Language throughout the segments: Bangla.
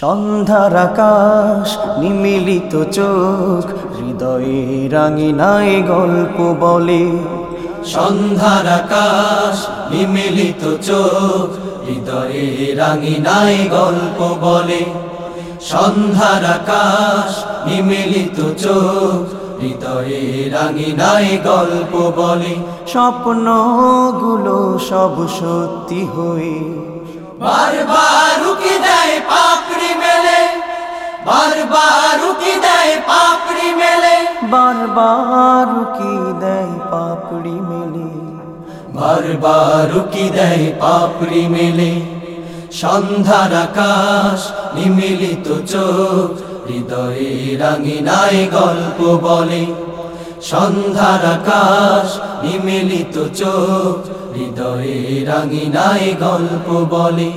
সন্ধ্যার আকাশ, নিমিলিত চোখ, হৃদয়ে রাঙিনায় গল্প বলে। সন্ধ্যার আকাশ, নিমিলিত চোখ, হৃদয়ে রাঙিনায় গল্প বলে। সন্ধ্যার আকাশ, নিমিলিত চোখ, হৃদয়ে রাঙিনায় গল্প বলে। স্বপ্নগুলো সব সত্যি হয়ে বারবার উকি দেয় পাপড়ি মেলে। বারবার উকি দেয় পাপড়ি মেলে। বারবার কি দেয় পাপড়ি মেলে। বারবার উকি দেয় পাপড়ি মেলে। সন্ধ্যার আকাশ নিমিলিত চোখ হৃদয়ে রাঙিনায় গল্প বলে। সন্ধ্যার আকাশ, নিমিলিত চোখ, হৃদয়ে রাঙিনায় গল্প বলে।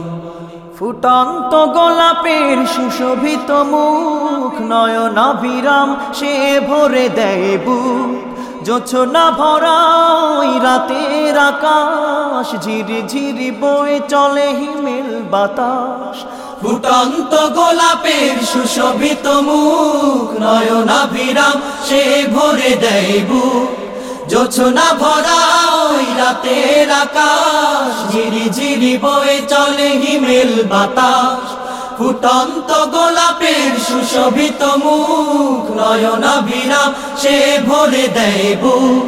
ফুটন্ত গোলাপের সুশোভিত মুখ নয়নাভিরাম সে ভরে দেয় বুক। জোছনা ভরা ওই রাতের আকাশ ঝিরি ঝিরি বয়ে চলে হিমেল বাতাস। ফুটন্ত গোলাপের সুশোভিত মুখ, নয়নাভিরাম সে ভরে দেয় বুক। জোছনা ভরা ওই রাতের আকাশ, ঝিরি ঝিরি বয়ে চলে হিমেল বাতাস। ফুটন্ত গোলাপের সুশোভিত মুখ, নয়নাভিরাম সে ভরে দেয় বুক।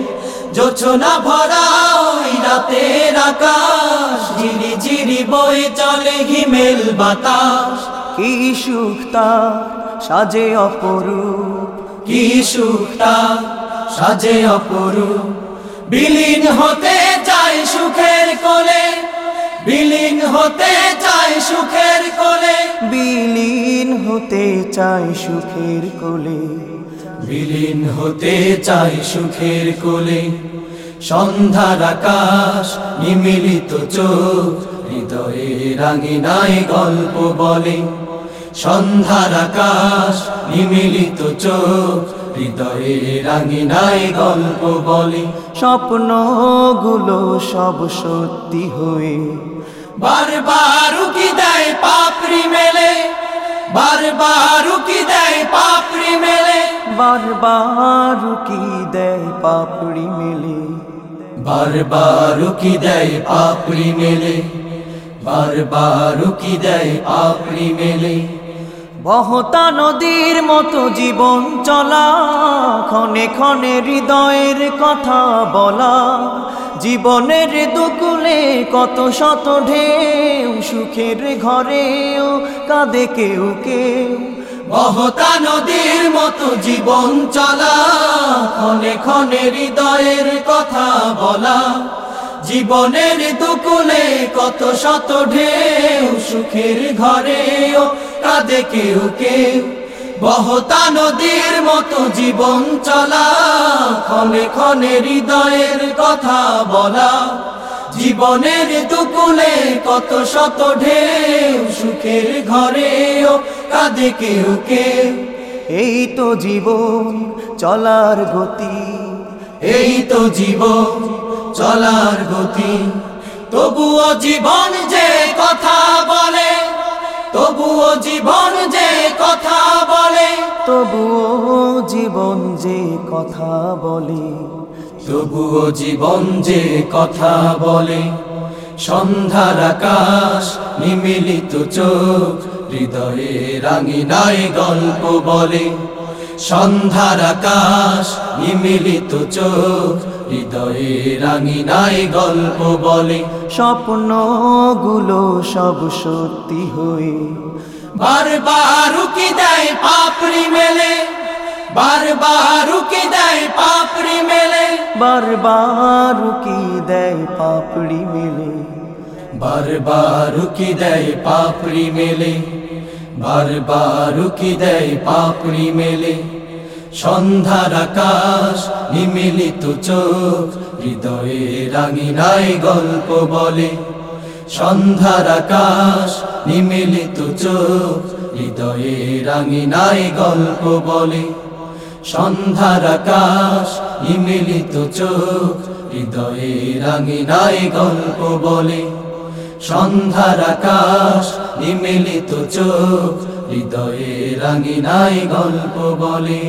জোছনা ভরা ওই রাতের আকাশ। ঝিরি ঝিরি বয়ে চলে হিমেল বাতাস। কি সুখ তার সাজে অপরূপ। কি সুখটা সাজে অপরূপ। বিলীন হতে চায় সুখের কোলে। বিলীন হতে চায় সুখের কোলে। বিলীন হতে চায় সুখের কোলে। বিলীন হতে চাই সুখের কোলে। সন্ধ্যার আকাশ, নিমিলিত চোখ হৃদয়ে রাঙিনায় গল্প বলে। সন্ধ্যার আকাশ, নিমিলিত চোখ হৃদয়ে রাঙিনায় গল্প বলে। স্বপ্নগুলো সব সত্যি হয়ে। বারবার উকি দেয় পাপড়ি মেলে। বারবার উকি দেয় বারবার কি দেয় পাপড়ি মেলে? বারবার উকি দেয় পাপড়ি মেলে? বারবার উকি দেয় পাপড়ি মেলে? বহতা নদীর মতো জীবন চলা ক্ষণে ক্ষণে হৃদয়ের কথা বলা জীবনের দুকুলে কত শত ঢেউ সুখের ঘরেও কাঁদে কেউ কেউ। বহতা নদীর মতো জীবন চলা, ক্ষণে ক্ষণে হৃদয়ের কথা বলা। জীবনের দুকুলে কত শত ঢেউ, সুখের ঘরেও কাঁদে কেউ কেউ। বহতা নদীর মতো জীবন চলা, ক্ষণে ক্ষণে হৃদয়ের কথা বলা। জীবনের দুকুলে কত শত ঢেউ, সুখের ঘরেও কাঁদে কেউ কেউ এই তো জীবন চলার গতি। এই তো জীবন চলার গতি। তবুও জীবন যে কথা বলে তবুও জীবন যে কথা বলে। তবুও জীবন যে কথা বলে। তবুও জীবন যে কথা বলে। সন্ধ্যার আকাশ নিমিলিত চোখ হৃদয়ে রাঙিনায় গল্প বলে। সন্ধ্যার আকাশ নিমিলিত চোখ, হৃদয়ে রাঙিনায় গল্প বলে। স্বপ্নগুলো সব সত্যি হয়ে। বারবার উকি দেয় পাপড়ি মেলে। বারবার উকি দেয় পাপড়ি মেলে। বারবার কি দেয় পাপড়ি মেলে। বারবার উকি দেয় পাপড়ি মেলে। বারবার উকি দেয় পাপড়ি মেলে সন্ধ্যার আকাশ নিমিলিত চোখ হৃদয়ে রাঙিনায় গল্প বলে। সন্ধ্যার আকাশ নিমিলিত চোখ হৃদয়ে রাঙিনায় গল্প বলে। সন্ধ্যার আকাশ নিমিলিত চোখ হৃদয়ে রাঙিনায় গল্প বলে। সন্ধ্যার আকাশ নিমিলিত চোখ হৃদয়ে রাঙিনাই গল্প বলে।